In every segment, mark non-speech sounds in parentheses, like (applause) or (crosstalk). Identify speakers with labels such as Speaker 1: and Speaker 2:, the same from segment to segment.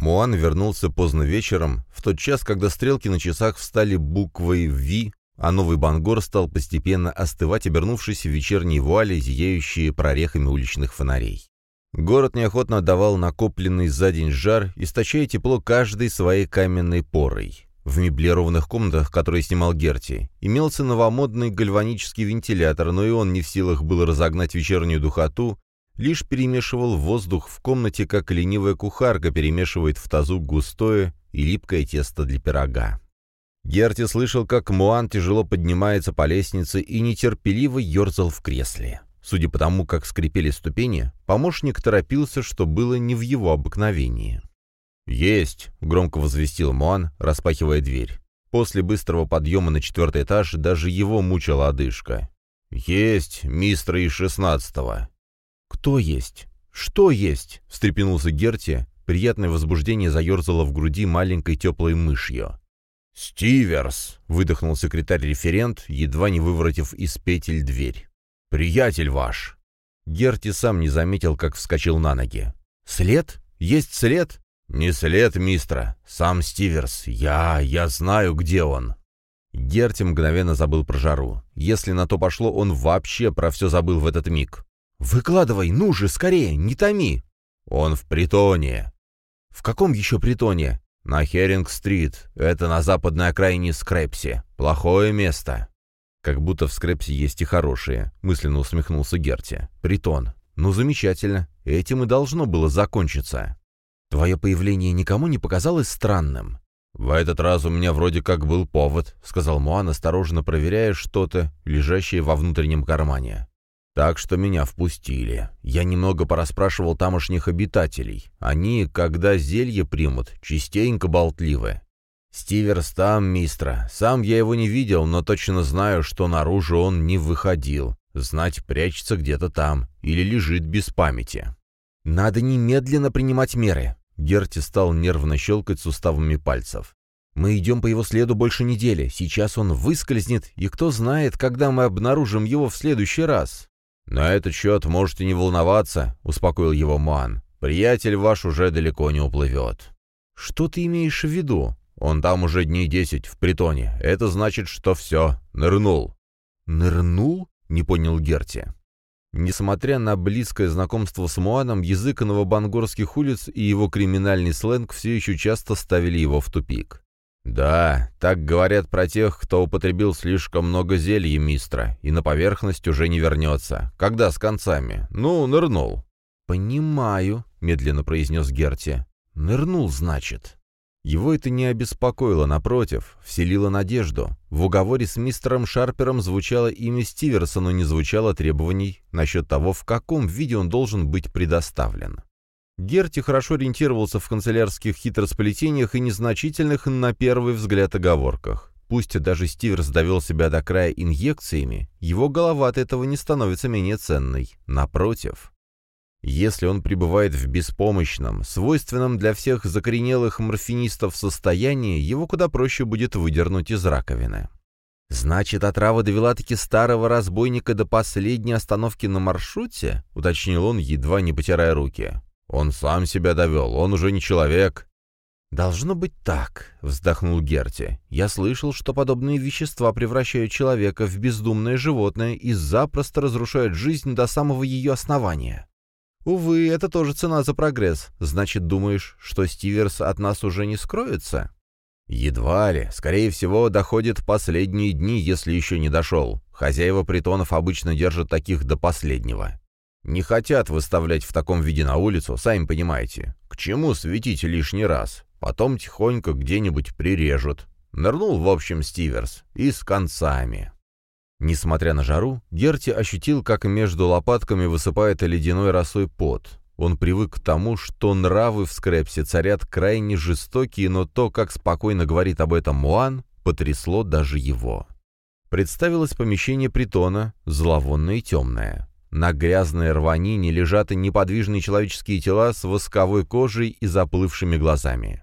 Speaker 1: Муан вернулся поздно вечером, в тот час, когда стрелки на часах встали буквой «Ви», а новый Бангор стал постепенно остывать, обернувшись в вечерние вуали, зияющие прорехами уличных фонарей. Город неохотно отдавал накопленный за день жар, источая тепло каждой своей каменной порой. В меблированных комнатах, которые снимал Герти, имелся новомодный гальванический вентилятор, но и он не в силах был разогнать вечернюю духоту, лишь перемешивал воздух в комнате, как ленивая кухарка перемешивает в тазу густое и липкое тесто для пирога. Герти слышал, как Муан тяжело поднимается по лестнице и нетерпеливо ерзал в кресле. Судя по тому, как скрипели ступени, помощник торопился, что было не в его обыкновении. «Есть!» — громко возвестил Муан, распахивая дверь. После быстрого подъема на четвертый этаж даже его мучила одышка. «Есть, мистер из шестнадцатого!»
Speaker 2: «Кто есть? Что есть?» — встрепенулся Герти. Приятное возбуждение заерзало в груди маленькой теплой мышью.
Speaker 1: «Стиверс!» — выдохнул секретарь-референт, едва не выворотив из петель дверь. «Приятель ваш!»
Speaker 2: Герти сам не заметил, как вскочил на ноги. «След? Есть след?»
Speaker 1: «Не след мистера. Сам Стиверс. Я... я знаю, где он».
Speaker 2: Герти мгновенно забыл про жару. Если на то пошло, он вообще про все забыл в этот миг. «Выкладывай, ну же, скорее, не томи!»
Speaker 1: «Он в притоне».
Speaker 2: «В каком еще притоне?»
Speaker 1: «На Херинг-стрит. Это на западной окраине Скрепси. Плохое место».
Speaker 2: «Как будто в Скрепсе есть и хорошие», — мысленно усмехнулся Герти. «Притон. Ну, замечательно. Этим и должно было закончиться. Твое появление никому не показалось странным?»
Speaker 1: «В этот раз у меня вроде как был повод», — сказал Муан, осторожно проверяя что-то, лежащее во внутреннем кармане. Так что меня впустили. Я немного порасспрашивал тамошних обитателей. Они, когда зелье примут, частенько болтливы. Стиверс там, мистра. Сам я его не видел, но точно знаю, что наружу он не выходил. Знать, прячется где-то там или лежит без памяти.
Speaker 2: «Надо немедленно принимать меры», — Герти стал нервно щелкать суставами пальцев. «Мы идем по его следу больше недели. Сейчас он выскользнет, и кто знает, когда мы обнаружим его в следующий раз».
Speaker 1: «На этот счет можете не волноваться», — успокоил его Ман. «Приятель ваш уже далеко не уплывет».
Speaker 2: «Что ты имеешь в виду?»
Speaker 1: «Он там уже дней десять, в притоне. Это значит, что все, нырнул».
Speaker 2: «Нырнул?» — не понял Герти. Несмотря на близкое знакомство с Муаном, язык новобангорских улиц и его криминальный сленг все еще часто ставили его в тупик.
Speaker 1: «Да, так говорят про тех, кто употребил слишком много зелья мистра, и на поверхность уже не вернется. Когда с концами? Ну, нырнул».
Speaker 2: «Понимаю», — медленно произнес Герти. «Нырнул, значит». Его это не обеспокоило, напротив, вселило надежду. В уговоре с мистером Шарпером звучало имя Стиверса, но не звучало требований насчет того, в каком виде он должен быть предоставлен. Герти хорошо ориентировался в канцелярских хитросплетениях и незначительных на первый взгляд оговорках. Пусть даже Стиверс довел себя до края инъекциями, его голова от этого не становится менее ценной. Напротив. Если он пребывает в беспомощном, свойственном для всех закоренелых морфинистов состоянии, его куда проще будет выдернуть из раковины. «Значит, отрава довела-таки старого разбойника до последней остановки на маршруте?» — уточнил он, едва не потирая руки.
Speaker 1: Он сам себя довел, он уже не человек.
Speaker 2: «Должно быть так», — вздохнул Герти. «Я слышал, что подобные вещества превращают человека в бездумное животное и запросто разрушают жизнь до самого ее основания. Увы, это тоже цена за прогресс. Значит, думаешь, что Стиверс от нас уже не скроется?»
Speaker 1: «Едва ли. Скорее всего, доходит последние дни, если еще не дошел. Хозяева притонов обычно держат таких до последнего. Не хотят выставлять в таком виде на улицу, сами понимаете. К чему светить лишний раз? Потом тихонько где-нибудь прирежут. Нырнул, в общем, Стиверс. И с концами.
Speaker 2: Несмотря на жару, Герти ощутил, как между лопатками высыпает ледяной росой пот. Он привык к тому, что нравы в скрепсе царят крайне жестокие, но то, как спокойно говорит об этом Муан, потрясло даже его. Представилось помещение притона, зловонное и темное. На грязной рванине лежат неподвижные человеческие тела с восковой кожей и заплывшими глазами.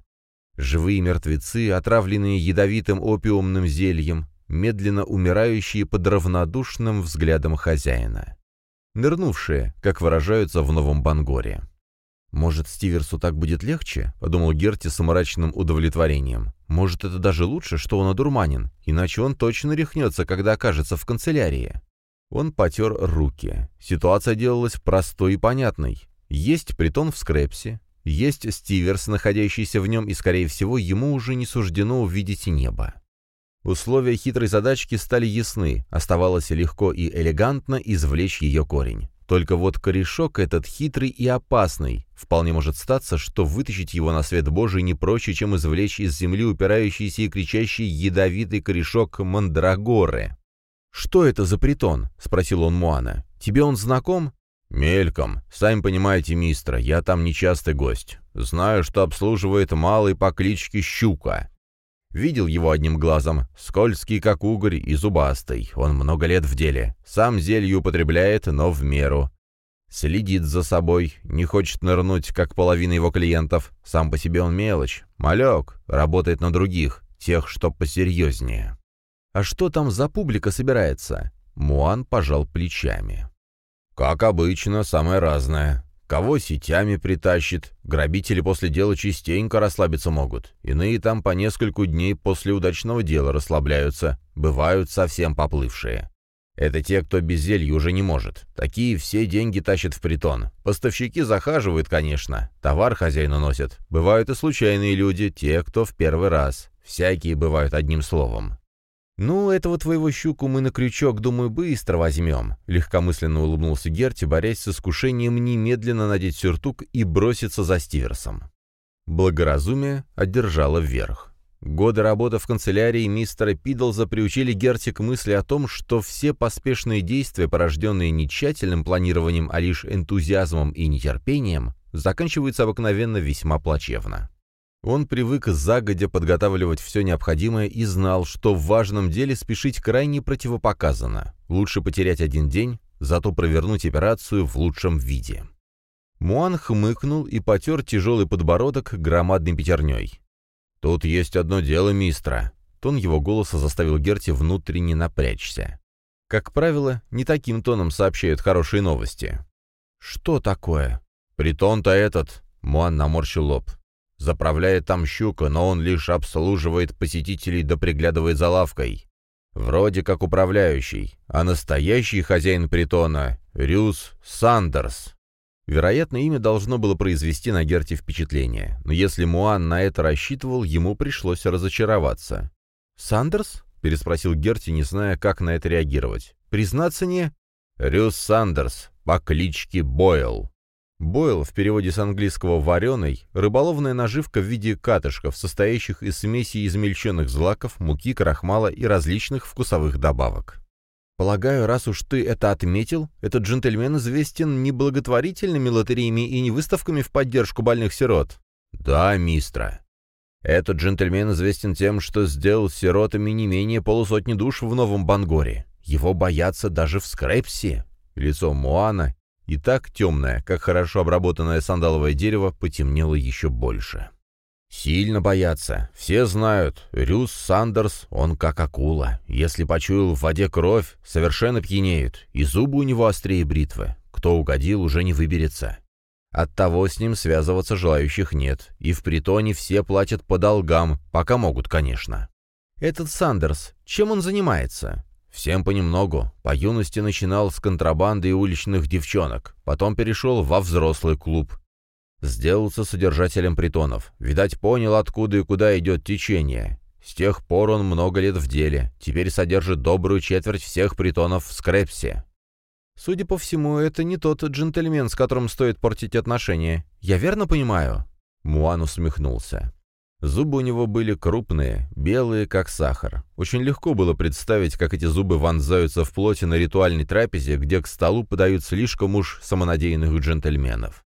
Speaker 2: Живые мертвецы, отравленные ядовитым опиумным зельем, медленно умирающие под равнодушным взглядом хозяина. Нырнувшие, как выражаются в Новом Бангоре. «Может, Стиверсу так будет легче?» — подумал Герти с мрачным удовлетворением. «Может, это даже лучше, что он одурманен, иначе он точно рехнется, когда окажется в канцелярии». Он потер руки. Ситуация делалась простой и понятной. Есть притон в Скрепсе, есть Стиверс, находящийся в нем, и, скорее всего, ему уже не суждено увидеть небо. Условия хитрой задачки стали ясны, оставалось легко и элегантно извлечь ее корень. Только вот корешок этот хитрый и опасный. Вполне может статься, что вытащить его на свет Божий не проще, чем извлечь из земли упирающийся и кричащий ядовитый корешок мандрагоры. «Что это за притон?» — спросил он Муана. «Тебе он знаком?»
Speaker 1: «Мельком. Сами понимаете, мистер, я там нечастый гость. Знаю, что обслуживает малый по кличке Щука. Видел его одним глазом. Скользкий, как угорь, и зубастый. Он много лет в деле. Сам зелье употребляет, но в меру. Следит за собой, не хочет нырнуть, как половина его клиентов. Сам по себе он мелочь. Малек, работает на других, тех, что посерьезнее.
Speaker 2: «А что там за публика собирается?» Муан пожал плечами.
Speaker 1: «Как обычно, самое разное. Кого сетями притащит, грабители после дела частенько расслабиться могут. Иные там по нескольку дней после удачного дела расслабляются, бывают совсем поплывшие. Это те, кто без зелья уже не может. Такие все деньги тащат в притон. Поставщики захаживают, конечно, товар хозяину носят. Бывают и случайные люди, те, кто в первый раз. Всякие бывают одним словом.
Speaker 2: «Ну, этого твоего щуку мы на крючок, думаю, быстро возьмем», — легкомысленно улыбнулся Герти, борясь с искушением немедленно надеть сюртук и броситься за Стиверсом. Благоразумие одержало вверх. Годы работы в канцелярии мистера Пидлза приучили Герти к мысли о том, что все поспешные действия, порожденные не тщательным планированием, а лишь энтузиазмом и нетерпением, заканчиваются обыкновенно весьма плачевно. Он привык загодя подготавливать все необходимое и знал, что в важном деле спешить крайне противопоказано. Лучше потерять один день, зато провернуть операцию в лучшем виде. Муан хмыкнул и потер тяжелый подбородок громадной пятерней.
Speaker 1: «Тут есть одно дело, мистра».
Speaker 2: Тон его голоса заставил Герти внутренне напрячься. Как правило, не таким тоном сообщают хорошие новости. «Что такое?»
Speaker 1: «Притон-то этот», — Муан наморщил лоб. Заправляет там щука, но он лишь обслуживает посетителей да приглядывает за лавкой. Вроде как управляющий, а настоящий хозяин притона — Рюс Сандерс.
Speaker 2: Вероятно, имя должно было произвести на Герти впечатление, но если Муан на это рассчитывал, ему пришлось разочароваться. «Сандерс?» — переспросил Герти, не зная, как на это реагировать. «Признаться не...»
Speaker 1: «Рюс Сандерс, по кличке Бойл».
Speaker 2: Бойл в переводе с английского «вареный» — рыболовная наживка в виде катышков, состоящих из смеси измельченных злаков, муки, крахмала и различных вкусовых добавок. «Полагаю, раз уж ты это отметил, этот джентльмен известен не благотворительными лотереями и не выставками в поддержку больных сирот».
Speaker 1: «Да, мистра. Этот джентльмен известен тем, что сделал сиротами не менее полусотни душ в Новом Бангоре. Его боятся даже в Скрепсе». Лицо Муана и так темное, как хорошо обработанное сандаловое дерево, потемнело еще больше. Сильно боятся. Все знают, Рюс Сандерс, он как акула. Если почуял в воде кровь, совершенно пьянеют, и зубы у него острее бритвы. Кто угодил, уже не выберется. Оттого с ним связываться желающих нет, и в притоне все платят по долгам, пока могут, конечно.
Speaker 2: Этот Сандерс, чем он занимается?
Speaker 1: Всем понемногу. По юности начинал с контрабанды и уличных девчонок, потом перешел во взрослый клуб. Сделался содержателем притонов. Видать, понял, откуда и куда идет течение. С тех пор он много лет в деле. Теперь содержит добрую четверть всех притонов в Скрепсе.
Speaker 2: Судя по всему, это не тот джентльмен, с которым стоит портить отношения. Я верно понимаю?»
Speaker 1: Муан усмехнулся. Зубы у него были крупные, белые, как сахар. Очень легко было представить, как эти зубы вонзаются в плоти на ритуальной трапезе, где к столу подают слишком уж самонадеянных джентльменов.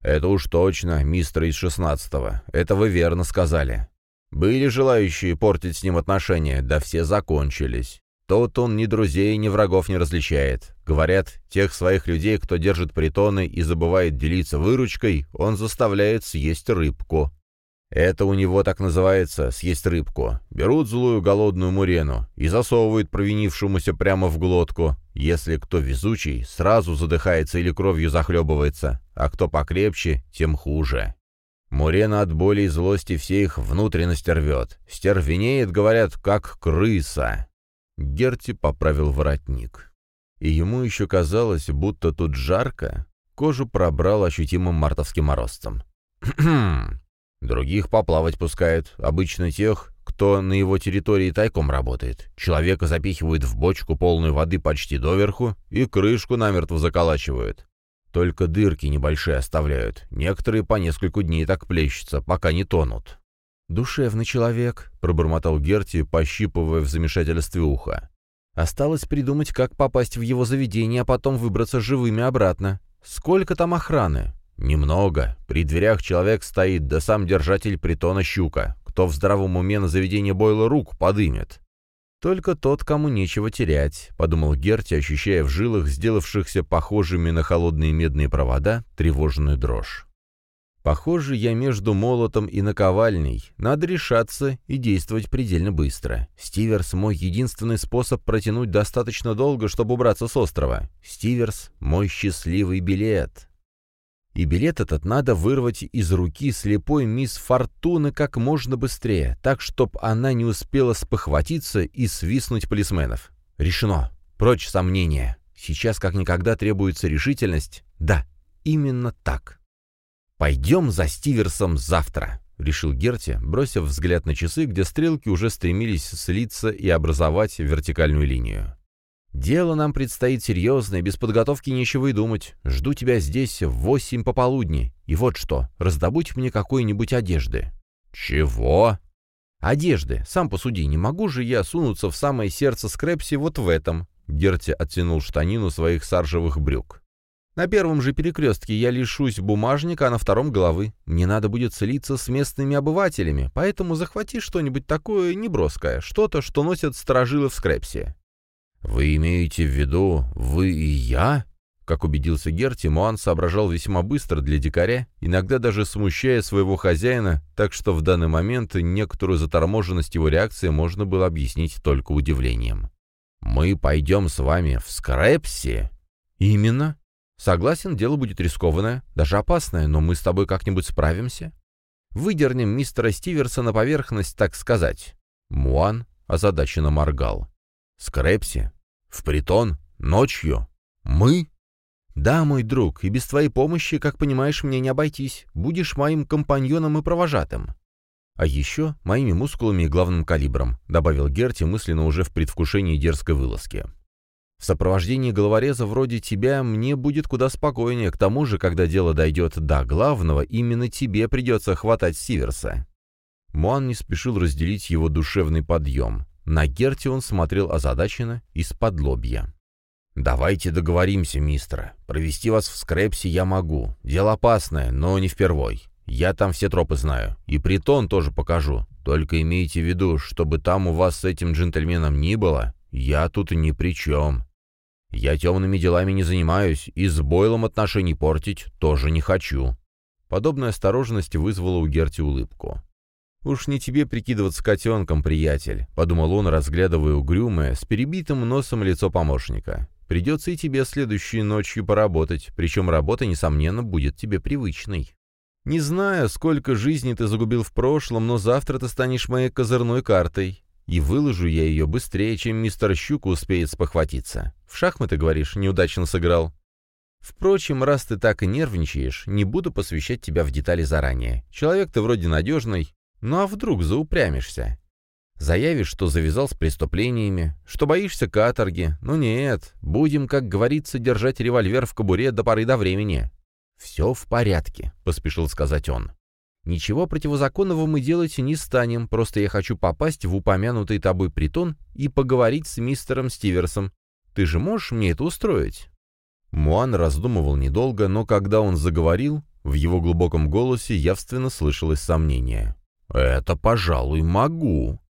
Speaker 1: «Это уж точно, мистер из шестнадцатого. Это вы верно сказали. Были желающие портить с ним отношения, да все закончились. Тот он ни друзей, ни врагов не различает. Говорят, тех своих людей, кто держит притоны и забывает делиться выручкой, он заставляет съесть рыбку. Это у него так называется «съесть рыбку». Берут злую голодную мурену и засовывают провинившемуся прямо в глотку. Если кто везучий, сразу задыхается или кровью захлебывается, а кто покрепче, тем хуже. Мурена от боли и злости все их внутренность рвет. Стервенеет, говорят, как крыса. Герти поправил воротник. И ему еще казалось, будто тут жарко. Кожу пробрал ощутимым мартовским морозцем. (clears throat) Других поплавать пускают, обычно тех, кто на его территории тайком работает. Человека запихивают в бочку полную воды почти доверху и крышку намертво заколачивают. Только дырки небольшие оставляют. Некоторые по несколько дней так плещутся, пока не тонут.
Speaker 2: «Душевный человек», — пробормотал Герти, пощипывая в замешательстве ухо. «Осталось придумать, как попасть в его заведение, а потом выбраться живыми обратно. Сколько там охраны?»
Speaker 1: «Немного. При дверях человек стоит, да сам держатель притона щука. Кто в здравом уме на заведение Бойла рук подымет?»
Speaker 2: «Только тот, кому нечего терять», — подумал Герти, ощущая в жилах, сделавшихся похожими на холодные медные провода, тревожную дрожь. «Похоже, я между молотом и наковальней. Надо решаться и действовать предельно быстро. Стиверс — мой единственный способ протянуть достаточно долго, чтобы убраться с острова. Стиверс — мой счастливый билет». И билет этот надо вырвать из руки слепой мисс Фортуны как можно быстрее, так, чтоб она не успела спохватиться и свистнуть полисменов. Решено. Прочь сомнения. Сейчас как никогда требуется решительность. Да, именно так. «Пойдем за Стиверсом завтра», — решил Герти, бросив взгляд на часы, где стрелки уже стремились слиться и образовать вертикальную линию. «Дело нам предстоит серьезное, без подготовки нечего и думать. Жду тебя здесь в восемь пополудни. И вот что, раздобудь мне какой-нибудь одежды».
Speaker 1: «Чего?»
Speaker 2: «Одежды. Сам посуди, не могу же я сунуться в самое сердце Скрепси вот в этом». Герти оттянул штанину своих саржевых брюк. «На первом же перекрестке я лишусь бумажника, а на втором — головы. Мне надо будет слиться с местными обывателями, поэтому захвати что-нибудь такое неброское, что-то, что носят сторожилы в Скрепсе».
Speaker 1: «Вы имеете в виду вы и я?» Как убедился Герти, Муан соображал весьма быстро для дикаря, иногда даже смущая своего хозяина, так что в данный момент некоторую заторможенность его реакции можно было объяснить только удивлением. «Мы пойдем с вами в Скрэпси?»
Speaker 2: «Именно. Согласен, дело будет рискованное, даже опасное, но мы с тобой как-нибудь справимся. Выдернем мистера Стиверса на поверхность, так сказать».
Speaker 1: Муан озадаченно моргал. Скрепси? В притон? Ночью? Мы?
Speaker 2: Да, мой друг, и без твоей помощи, как понимаешь, мне не обойтись. Будешь моим компаньоном и провожатым. А еще моими мускулами и главным калибром, добавил Герти мысленно уже в предвкушении дерзкой вылазки. В сопровождении головореза вроде тебя мне будет куда спокойнее. К тому же, когда дело дойдет до главного, именно тебе придется хватать Сиверса. Муан не спешил разделить его душевный подъем. На Герти он смотрел озадаченно из-под лобья.
Speaker 1: «Давайте договоримся, мистер. Провести вас в Скрепсе я могу. Дело опасное, но не впервой. Я там все тропы знаю. И притон тоже покажу. Только имейте в виду, чтобы там у вас с этим джентльменом ни было, я тут ни при чем. Я темными делами не занимаюсь, и с Бойлом отношений портить тоже не хочу».
Speaker 2: Подобная осторожность вызвала у Герти улыбку. «Уж не тебе прикидываться котенком, приятель», — подумал он, разглядывая угрюмое, с перебитым носом лицо помощника. «Придется и тебе следующей ночью поработать, причем работа, несомненно, будет тебе привычной. Не знаю, сколько жизней ты загубил в прошлом, но завтра ты станешь моей козырной картой, и выложу я ее быстрее, чем мистер Щука успеет спохватиться. В шахматы, говоришь, неудачно сыграл?» Впрочем, раз ты так и нервничаешь, не буду посвящать тебя в детали заранее. Человек ты вроде надежный, ну а вдруг заупрямишься? Заявишь, что завязал с преступлениями, что боишься каторги. Ну нет, будем, как говорится, держать револьвер в кобуре до поры до времени. «Все в порядке», — поспешил сказать он. «Ничего противозаконного мы делать не станем, просто я хочу попасть в упомянутый тобой притон и поговорить с мистером Стиверсом. Ты же можешь мне это устроить?» Муан раздумывал недолго, но когда он заговорил, в его глубоком голосе явственно слышалось сомнение.
Speaker 1: «Это, пожалуй, могу».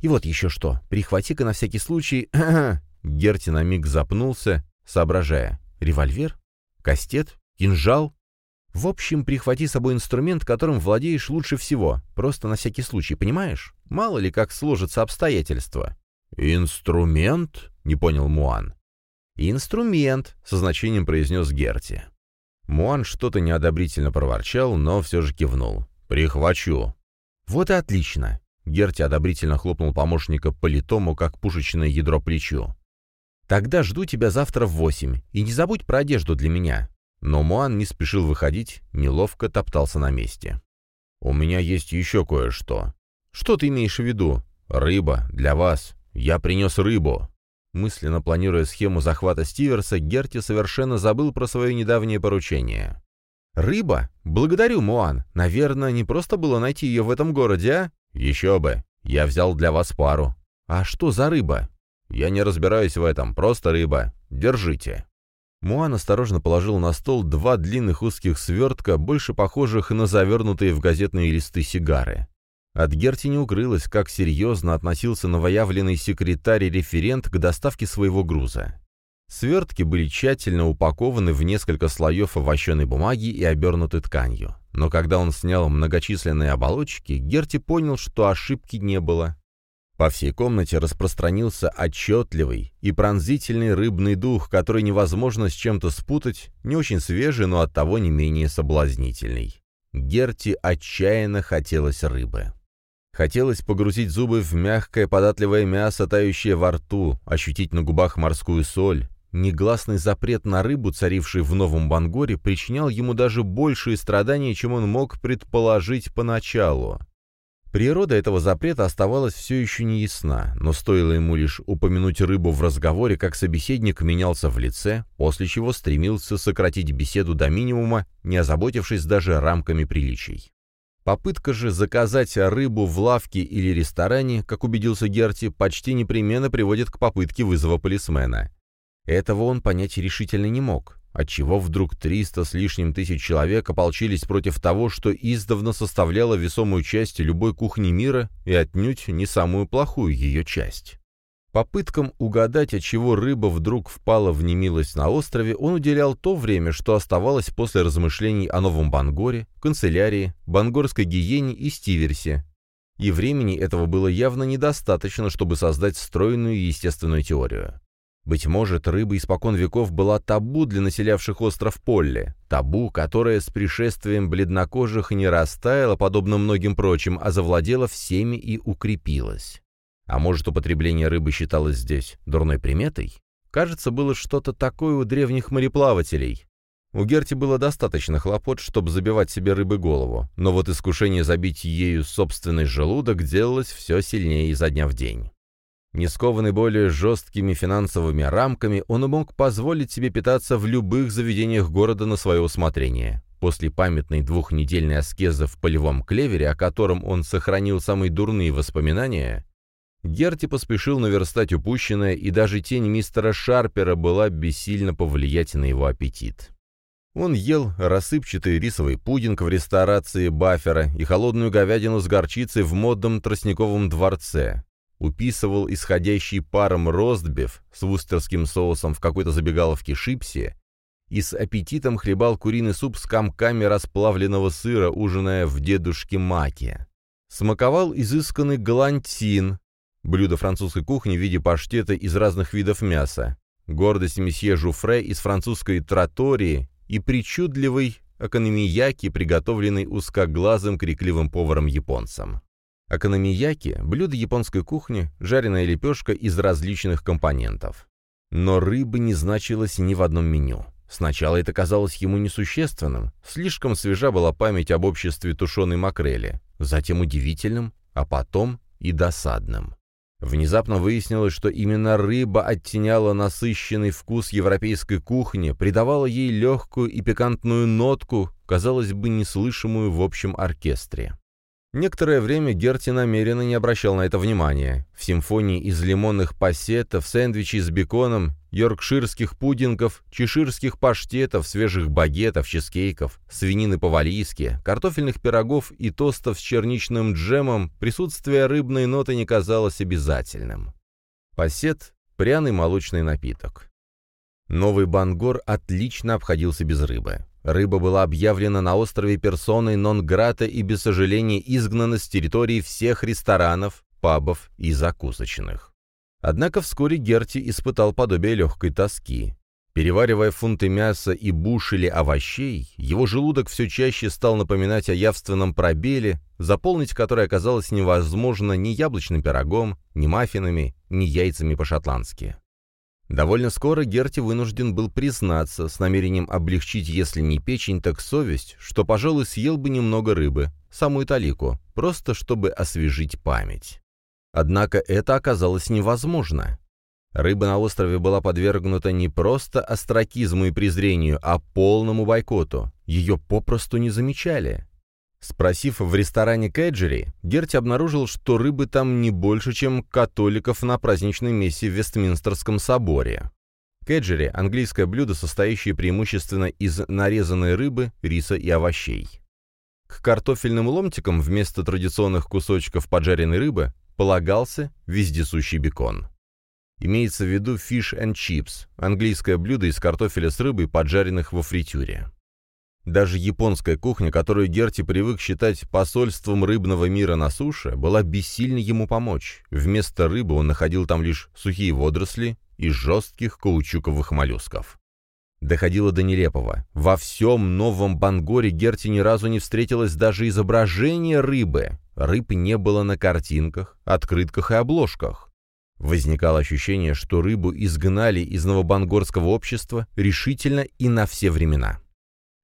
Speaker 2: «И вот еще что. Прихвати-ка на всякий случай...» (clears throat) Герти на миг запнулся, соображая. «Револьвер? Кастет? Кинжал?» В общем, прихвати с собой инструмент, которым владеешь лучше всего, просто на всякий случай, понимаешь? Мало ли как сложатся обстоятельства».
Speaker 1: «Инструмент?» — не понял Муан.
Speaker 2: «Инструмент», — со значением произнес Герти.
Speaker 1: Муан что-то неодобрительно проворчал, но все же кивнул. «Прихвачу».
Speaker 2: «Вот и отлично». Герти одобрительно хлопнул помощника по литому, как пушечное ядро плечу. «Тогда жду тебя завтра в восемь, и не забудь про одежду для меня». Но Муан не спешил выходить, неловко топтался на месте.
Speaker 1: «У меня есть еще кое-что».
Speaker 2: «Что ты имеешь в виду?»
Speaker 1: «Рыба. Для вас. Я принес рыбу».
Speaker 2: Мысленно планируя схему захвата Стиверса, Герти совершенно забыл про свое недавнее поручение. «Рыба? Благодарю, Муан. Наверное, не просто было найти ее в этом городе, а?»
Speaker 1: «Еще бы. Я взял для вас пару».
Speaker 2: «А что за рыба?»
Speaker 1: «Я не разбираюсь в этом, просто рыба. Держите».
Speaker 2: Муан осторожно положил на стол два длинных узких свертка, больше похожих на завернутые в газетные листы сигары. От Герти не укрылось, как серьезно относился новоявленный секретарь-референт к доставке своего груза. Свертки были тщательно упакованы в несколько слоев овощеной бумаги и обернуты тканью. Но когда он снял многочисленные оболочки, Герти понял, что ошибки не было. По всей комнате распространился отчетливый и пронзительный рыбный дух, который невозможно с чем-то спутать, не очень свежий, но оттого не менее соблазнительный. Герти отчаянно хотелось рыбы. Хотелось погрузить зубы в мягкое податливое мясо, тающее во рту, ощутить на губах морскую соль. Негласный запрет на рыбу, царивший в Новом Бангоре, причинял ему даже большие страдания, чем он мог предположить поначалу. Природа этого запрета оставалась все еще не ясна, но стоило ему лишь упомянуть рыбу в разговоре, как собеседник менялся в лице, после чего стремился сократить беседу до минимума, не озаботившись даже рамками приличий. Попытка же заказать рыбу в лавке или ресторане, как убедился Герти, почти непременно приводит к попытке вызова полисмена. Этого он понять решительно не мог. Отчего вдруг 300 с лишним тысяч человек ополчились против того, что издавна составляло весомую часть любой кухни мира и отнюдь не самую плохую ее часть? Попыткам угадать, от чего рыба вдруг впала в немилость на острове, он уделял то время, что оставалось после размышлений о Новом Бангоре, канцелярии, бангорской гиене и стиверсе. И времени этого было явно недостаточно, чтобы создать стройную естественную теорию. Быть может, рыба испокон веков была табу для населявших остров Полли, табу, которое с пришествием бледнокожих не растаяло, подобно многим прочим, а завладело всеми и укрепилось. А может, употребление рыбы считалось здесь дурной приметой? Кажется, было что-то такое у древних мореплавателей. У Герти было достаточно хлопот, чтобы забивать себе рыбы голову, но вот искушение забить ею собственный желудок делалось все сильнее изо дня в день. Не скованный более жесткими финансовыми рамками, он мог позволить себе питаться в любых заведениях города на свое усмотрение. После памятной двухнедельной аскезы в полевом клевере, о котором он сохранил самые дурные воспоминания, Герти поспешил наверстать упущенное, и даже тень мистера Шарпера была бессильно повлиять на его аппетит. Он ел рассыпчатый рисовый пудинг в ресторации Баффера и холодную говядину с горчицей в модном тростниковом дворце, уписывал исходящий паром ростбиф с вустерским соусом в какой-то забегаловке Шипси и с аппетитом хлебал куриный суп с комками расплавленного сыра, ужиная в дедушке Маке. Смаковал изысканный галантин, блюдо французской кухни в виде паштета из разных видов мяса, гордость месье Жуфре из французской тратории и причудливый экономияки, приготовленный узкоглазым крикливым поваром-японцем. Акономияки – блюдо японской кухни, жареная лепешка из различных компонентов. Но рыбы не значилось ни в одном меню. Сначала это казалось ему несущественным, слишком свежа была память об обществе тушеной макрели, затем удивительным, а потом и досадным. Внезапно выяснилось, что именно рыба оттеняла насыщенный вкус европейской кухни, придавала ей легкую и пикантную нотку, казалось бы, неслышимую в общем оркестре. Некоторое время Герти намеренно не обращал на это внимания. В симфонии из лимонных пассетов, сэндвичей с беконом, йоркширских пудингов, чеширских паштетов, свежих багетов, чизкейков, свинины по-валийски, картофельных пирогов и тостов с черничным джемом присутствие рыбной ноты не казалось обязательным. Пассет – пряный молочный напиток. Новый Бангор отлично обходился без рыбы. Рыба была объявлена на острове персоной нон-грата и без сожаления изгнана с территории всех ресторанов, пабов и закусочных. Однако вскоре Герти испытал подобие легкой тоски. Переваривая фунты мяса и бушели овощей, его желудок все чаще стал напоминать о явственном пробеле, заполнить который оказалось невозможно ни яблочным пирогом, ни маффинами, ни яйцами по-шотландски. Довольно скоро Герти вынужден был признаться, с намерением облегчить, если не печень, так совесть, что, пожалуй, съел бы немного рыбы, самую талику, просто чтобы освежить память. Однако это оказалось невозможно. Рыба на острове была подвергнута не просто остракизму и презрению, а полному бойкоту. Ее попросту не замечали. Спросив в ресторане Кэджери, Герти обнаружил, что рыбы там не больше, чем католиков на праздничной мессе в Вестминстерском соборе. Кэджери – английское блюдо, состоящее преимущественно из нарезанной рыбы, риса и овощей. К картофельным ломтикам вместо традиционных кусочков поджаренной рыбы полагался вездесущий бекон. Имеется в виду fish and chips, английское блюдо из картофеля с рыбой, поджаренных во фритюре. Даже японская кухня, которую Герти привык считать посольством рыбного мира на суше, была бессильна ему помочь. Вместо рыбы он находил там лишь сухие водоросли и жестких каучуковых моллюсков. Доходило до нелепого. Во всем новом Бангоре Герти ни разу не встретилось даже изображение рыбы. Рыб не было на картинках, открытках и обложках. Возникало ощущение, что рыбу изгнали из новобангорского общества решительно и на все времена.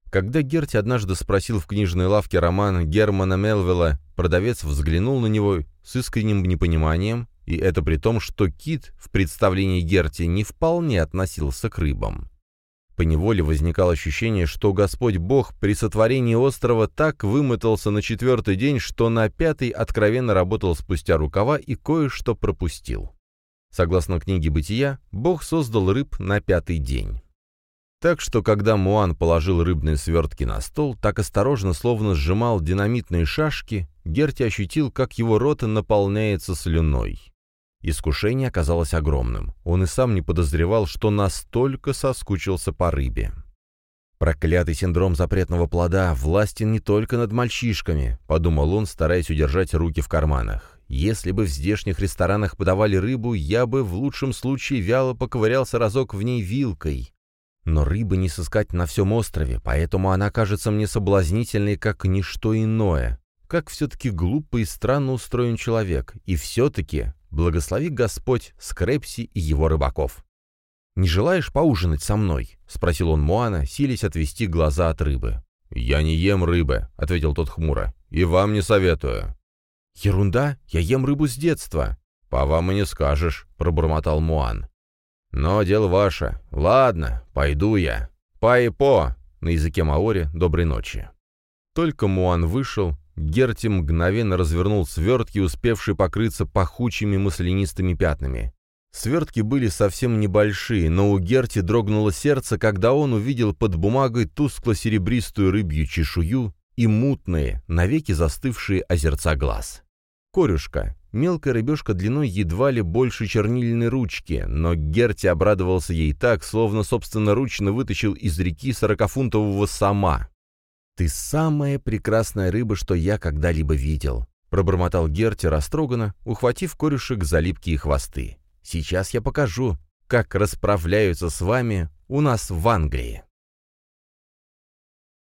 Speaker 2: Когда Герти однажды спросил в книжной лавке роман Германа Мелвилла, продавец взглянул на него с искренним непониманием, и это при том, что кит в представлении Герти не вполне относился к рыбам. Поневоле возникало ощущение, что Господь Бог при сотворении острова так вымотался на четвертый день, что на пятый откровенно работал спустя рукава и кое-что пропустил. Согласно книге «Бытия», Бог создал рыб на пятый день. Так что, когда Муан положил рыбные свертки на стол, так осторожно, словно сжимал динамитные шашки, Герти ощутил, как его рот наполняется слюной. Искушение оказалось огромным. Он и сам не подозревал, что настолько соскучился по рыбе. «Проклятый синдром запретного плода властен не только над мальчишками», — подумал он, стараясь удержать руки в карманах. Если бы в здешних ресторанах подавали рыбу, я бы в лучшем случае вяло поковырялся разок в ней вилкой. Но рыбы не сыскать на всем острове, поэтому она кажется мне соблазнительной, как ничто иное. Как все-таки глупо и странно устроен человек. И все-таки благослови Господь Скрепси и его рыбаков. «Не желаешь поужинать со мной?» — спросил он Моана, силясь отвести глаза от рыбы. «Я не ем рыбы», — ответил тот хмуро. «И вам не советую». «Ерунда, я ем рыбу с детства».
Speaker 1: «По вам и не скажешь», — пробормотал Муан. «Но дело ваше. Ладно, пойду я. Па и по!» На языке маори «доброй ночи». Только Муан вышел, Герти мгновенно развернул свертки, успевшие покрыться пахучими маслянистыми пятнами. Свертки были совсем небольшие, но у Герти дрогнуло сердце, когда он увидел под бумагой тускло-серебристую рыбью чешую и мутные, навеки застывшие озерца глаз. Корюшка. Мелкая рыбешка длиной едва ли больше чернильной ручки, но Герти обрадовался ей так, словно собственноручно вытащил из реки сорокафунтового сама. «Ты самая прекрасная рыба, что я когда-либо видел», — пробормотал Герти растроганно, ухватив корюшек за липкие хвосты. «Сейчас я покажу, как расправляются с вами у нас в Англии».